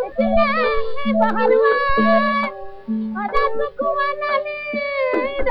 पिछले पहलवा आजा सुकुवन नींद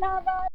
love us.